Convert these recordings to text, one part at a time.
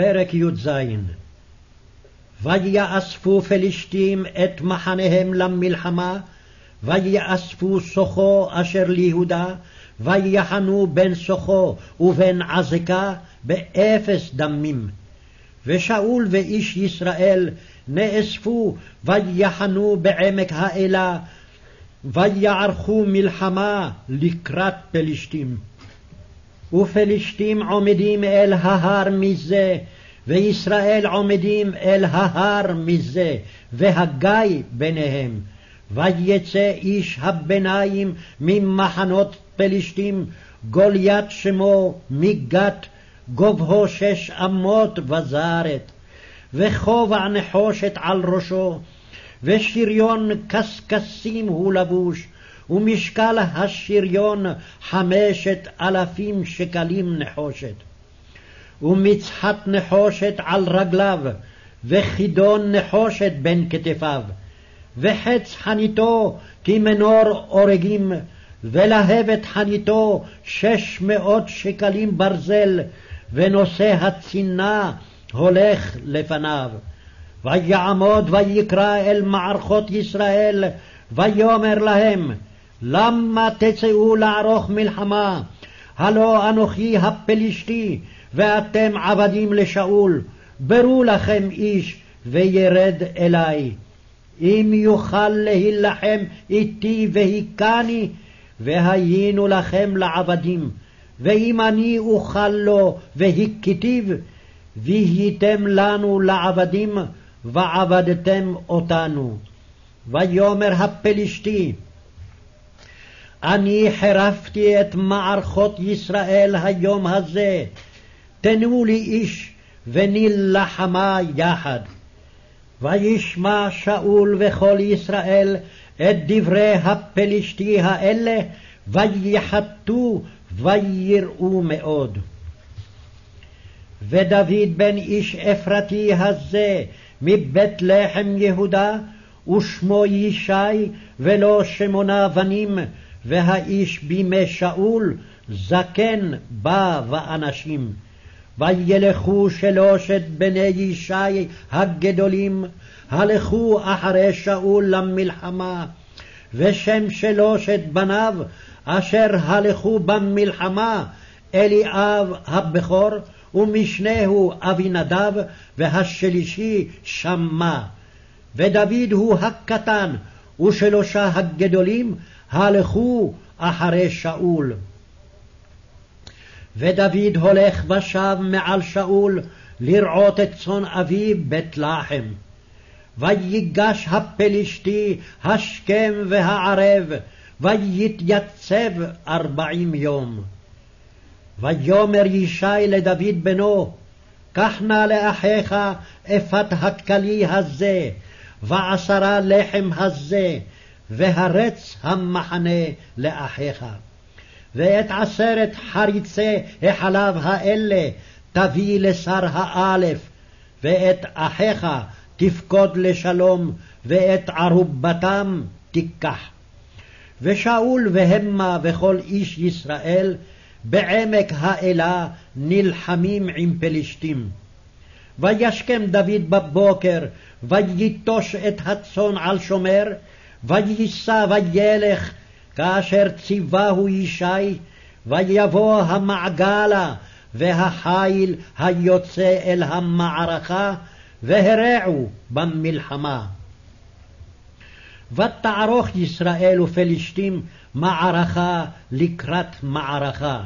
פרק י"ז ויאספו פלשתים את מחניהם למלחמה, ויאספו סוחו אשר ליהודה, ויחנו בין סוחו ובין עזקה באפס דמים. ושאול ואיש ישראל נאספו ויחנו בעמק האלה, ויערכו מלחמה לקראת פלשתים. ופלשתים עומדים אל ההר מזה, וישראל עומדים אל ההר מזה, והגיא ביניהם. ויצא איש הביניים ממחנות פלשתים, גוליית שמו מגת, גובהו שש אמות וזרת, וכובע נחושת על ראשו, ושריון קשקשים הוא לבוש, ומשקל השריון חמשת אלפים שקלים נחושת. ומצחת נחושת על רגליו, וחידון נחושת בין כתפיו, וחץ חניתו כמנור אורגים, ולהבת חניתו שש מאות שקלים ברזל, ונושא הצינה הולך לפניו. ויעמוד ויקרא אל מערכות ישראל, ויאמר להם, למה תצאו לערוך מלחמה? הלא אנוכי הפלישתי, ואתם עבדים לשאול, ברו לכם איש, וירד אלי. אם יוכל להילחם איתי והיכני, והיינו לכם לעבדים, ואם אני אוכל לו והכיתיו, והייתם לנו לעבדים, ועבדתם אותנו. ויאמר הפלישתי, אני חירפתי את מערכות ישראל היום הזה, תנו לי איש ונלחמה יחד. וישמע שאול וכל ישראל את דברי הפלישתי האלה, וייחתו ויראו מאוד. ודוד בן איש אפרתי הזה מבית לחם יהודה, ושמו ישי, ולא שמונה בנים, והאיש בימי שאול, זקן בא ואנשים. וילכו שלושת בני ישי הגדולים, הלכו אחרי שאול למלחמה, ושם שלושת בניו אשר הלכו במלחמה, אליאב הבכור, ומשנהו אבינדב, והשלישי שמע. ודוד הוא הקטן, ושלושה הגדולים הלכו אחרי שאול. ודוד הולך ושב מעל שאול לרעות את צאן אביו בית לחם. ויגש הפלשתי השכם והערב, ויתייצב ארבעים יום. ויאמר ישי לדוד בנו, קח נא לאחיך אפת הכלי הזה, ועשרה לחם הזה, והרץ המחנה לאחיך. ואת עשרת חריצי החלב האלה תביא לשר האלף, ואת אחיך תפקוד לשלום, ואת ערובתם תיקח. ושאול והמה וכל איש ישראל בעמק האלה נלחמים עם פלשתים. וישכם דוד בבוקר, ויטוש את הצאן על שומר, וייסע וילך כאשר ציווהו ישי, ויבוא המעגלה והחיל היוצא אל המערכה, והרעו במלחמה. ותערוך ישראל ופלשתים מערכה לקראת מערכה.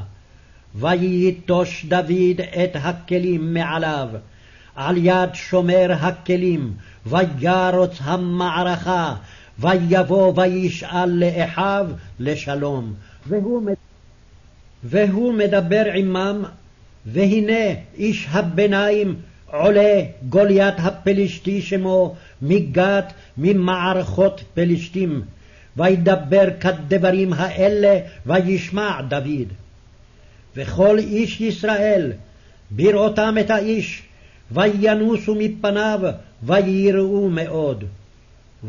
וייטוש דוד את הכלים מעליו, על יד שומר הכלים, וירוץ המערכה, ויבוא וישאל לאחיו לשלום. והוא, והוא מדבר עמם, והנה איש הביניים עולה גוליית הפלשתי שמו מגת ממערכות פלשתים. וידבר כדברים האלה וישמע דוד. וכל איש ישראל בראותם את האיש, וינוסו מפניו, ויראו מאוד.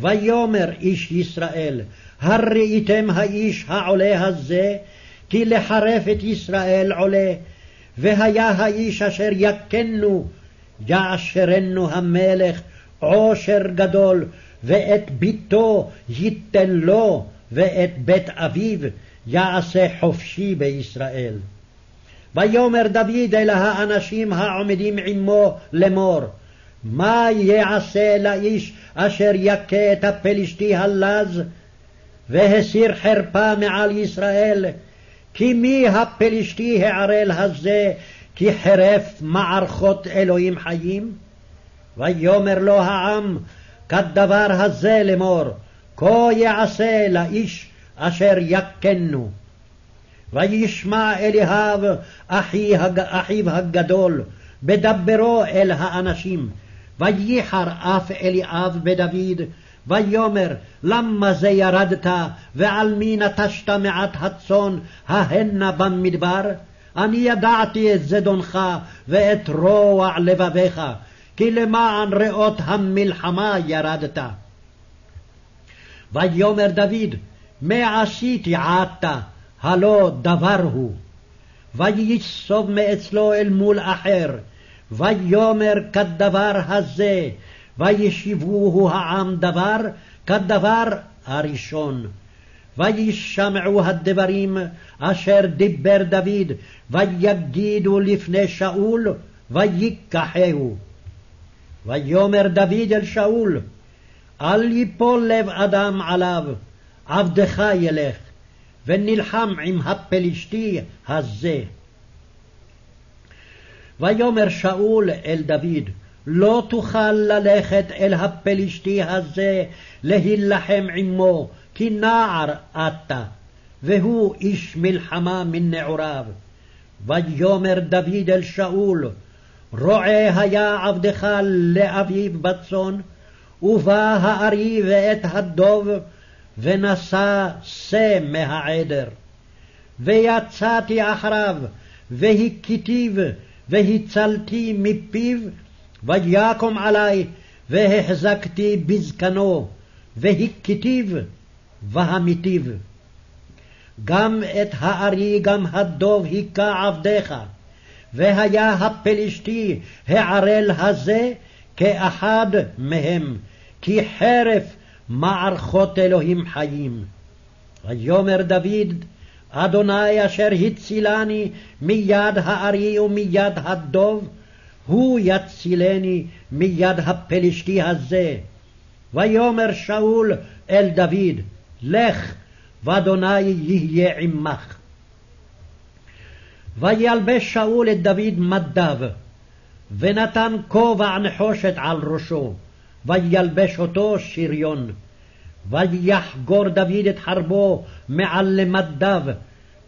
ויאמר איש ישראל, הראיתם האיש העולה הזה, כי לחרף את ישראל עולה, והיה האיש אשר יכנו, יעשרנו המלך עושר גדול, ואת ביתו ייתן לו, ואת בית אביו יעשה חופשי בישראל. ויאמר דוד אל האנשים העומדים עמו לאמור, מה יעשה לאיש אשר יכה את הפלשתי הלז, והסיר חרפה מעל ישראל? כי מי הפלשתי הערל הזה, כי חרף מערכות אלוהים חיים? ויאמר לו העם, כדבר הזה לאמור, כה יעשה לאיש אשר יכנו. וישמע אליהב אחי, אחיו הגדול, בדברו אל האנשים, וייחר אף אליאב בדוד, ויאמר למה זה ירדת, ועל מי נטשת מעט הצאן ההנה במדבר? אני ידעתי את זדונך ואת רוע לבביך, כי למען ראות המלחמה ירדת. ויאמר דוד, מה עשיתי עתה, הלא דבר הוא. וייסוב מאצלו אל מול אחר, ויאמר כדבר הזה, וישיבוהו העם דבר כדבר הראשון. וישמעו הדברים אשר דיבר דוד, ויגידו לפני שאול, ויקחהו. ויאמר דוד אל שאול, אל יפול לב אדם עליו, עבדך ילך, ונלחם עם הפלשתי הזה. ויאמר שאול אל דוד, לא תוכל ללכת אל הפלשתי הזה להילחם עמו, כי נער אתה, והוא איש מלחמה מנעוריו. ויאמר דוד אל שאול, רועה היה עבדך לאביו בצאן, ובא הארי ואת הדוב, ונשא שא מהעדר. ויצאתי אחריו, והכיתיו, והצלתי מפיו, ויקום עלי, והחזקתי בזקנו, והכיתיו, והמיתיו. גם את הארי, גם הדוב היכה עבדיך, והיה הפלשתי הערל הזה כאחד מהם, כי חרף מערכות אלוהים חיים. ויאמר דוד, אדוני אשר הצילני מיד הארי ומיד הדוב, הוא יצילני מיד הפלשתי הזה. ויאמר שאול אל דוד, לך, ואדוני יהיה עמך. וילבש שאול את דוד מדיו, ונתן כובע נחושת על ראשו, וילבש אותו שריון. ויחגור דוד את חרבו מעל למדיו,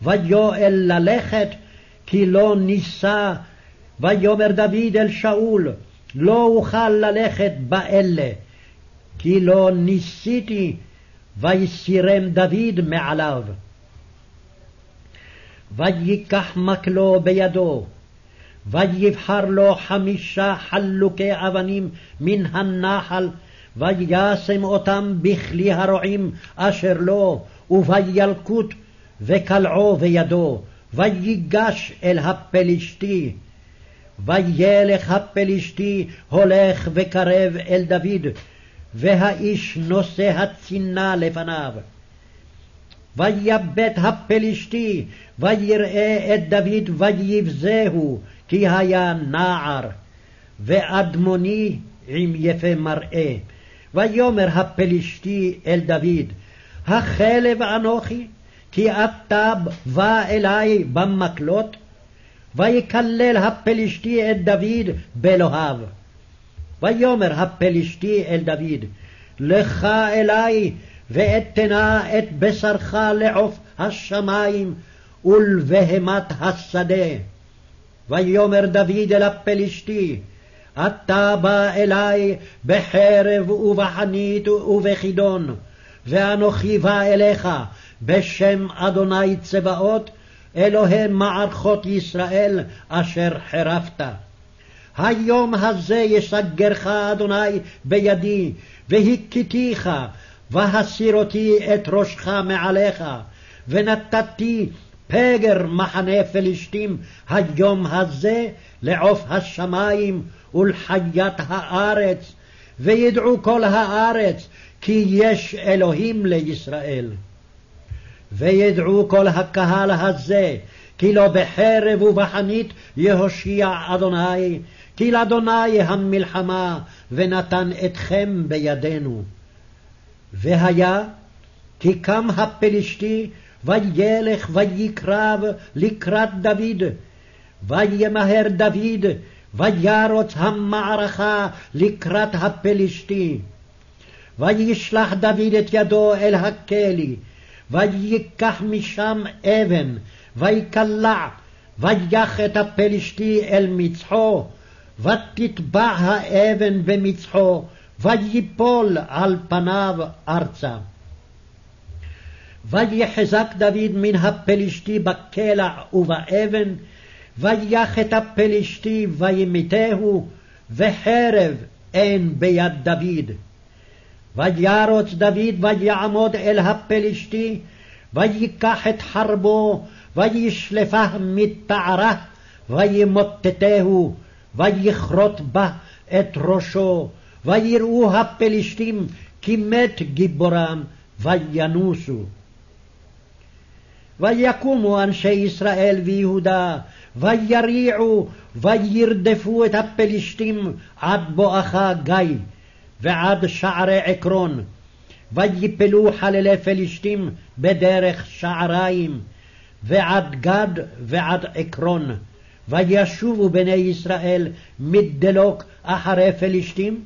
ויואל ללכת, כי לא נישא. ויאמר דוד אל שאול, לא אוכל ללכת באלה, כי לא ניסיתי, ויסירם דוד מעליו. וייקח מקלו בידו, ויבחר לו חמישה חלוקי אבנים מן הנחל, וישם אותם בכלי הרועים אשר לו, ובילקוט, וקלעו בידו, ויגש אל הפלשתי. וילך הפלשתי הולך וקרב אל דוד, והאיש נושא הצינה לפניו. ויבט הפלשתי, ויראה את דוד, ויבזהו, כי היה נער, ואדמוני עם יפה מראה. ויאמר הפלשתי אל דוד, החלב אנוכי, כי אתה בא אלי במקלות? ויקלל הפלשתי את דוד באלוהיו. ויאמר הפלשתי אל דוד, לך אלי, ואתנה את בשרך לעוף השמים ולבהמת השדה. ויאמר דוד אל הפלשתי, אתה בא אלי בחרב ובחנית ובחידון, ואנוכי בא אליך בשם אדוני צבאות, אלוהי מערכות ישראל אשר חרפת. היום הזה יסגרך אדוני בידי, והכיתיך, והסיר אותי את ראשך מעליך, ונתתי פגר מחנה פלישתים היום הזה לעוף השמים ולחיית הארץ, וידעו כל הארץ כי יש אלוהים לישראל. וידעו כל הקהל הזה כי לא בחרב ובחנית יהושיע אדוני, כי לאדוני המלחמה, ונתן אתכם בידינו. והיה כי קם הפלשתי, וילך ויקרב לקראת דוד, וימהר דוד, וירוץ המערכה לקראת הפלשתי. וישלח דוד את ידו אל הכלי, ויקח משם אבן, ויקלע, ויח את הפלשתי אל מצחו, ותטבע האבן במצחו, ויפול על פניו ארצה. ויחזק דוד מן הפלשתי בקלע ובאבן, ויח את הפלשתי וימיתהו, וחרב אין ביד דוד. וירוץ דוד ויעמוד אל הפלשתי, ויקח את חרבו, וישלפה מתערה, וימוטטהו, ויכרות בה את ראשו, ויראו הפלשתים כי מת גיבורם, וינוסו. ויקומו אנשי ישראל ויהודה, ויריעו, וירדפו את הפלשתים עד בואכה גיא, ועד שערי עקרון, ויפלו חללי פלשתים בדרך שעריים, ועד גד ועד עקרון. וישובו בני ישראל מדלוק אחרי פלשתים,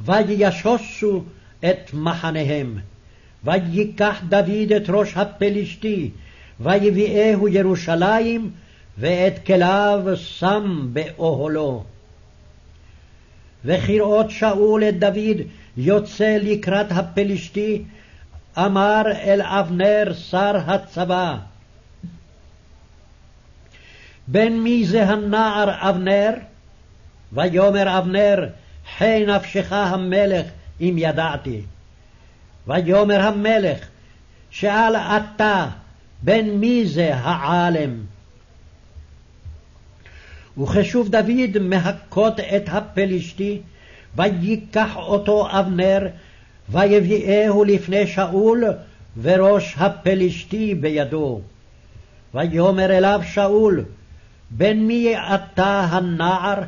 וישוסו את מחניהם. ויקח דוד את ראש הפלשתי, ויביאהו ירושלים, ואת כליו שם באוהלו. וכראות שאול את דוד יוצא לקראת הפלשתי, אמר אל אבנר שר הצבא, בן מי זה הנער אבנר? ויאמר אבנר, חי נפשך המלך אם ידעתי. ויאמר המלך, שאל אתה, בן מי זה העלם? וכשוב דוד מהכות את הפלשתי, ויקח אותו אבנר, ויביאהו לפני שאול, וראש הפלשתי בידו. ויאמר אליו שאול, בן מי אתה הנער?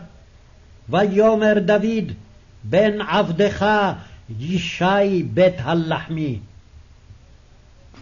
ויאמר דוד, בן עבדך ישי בית הלחמי.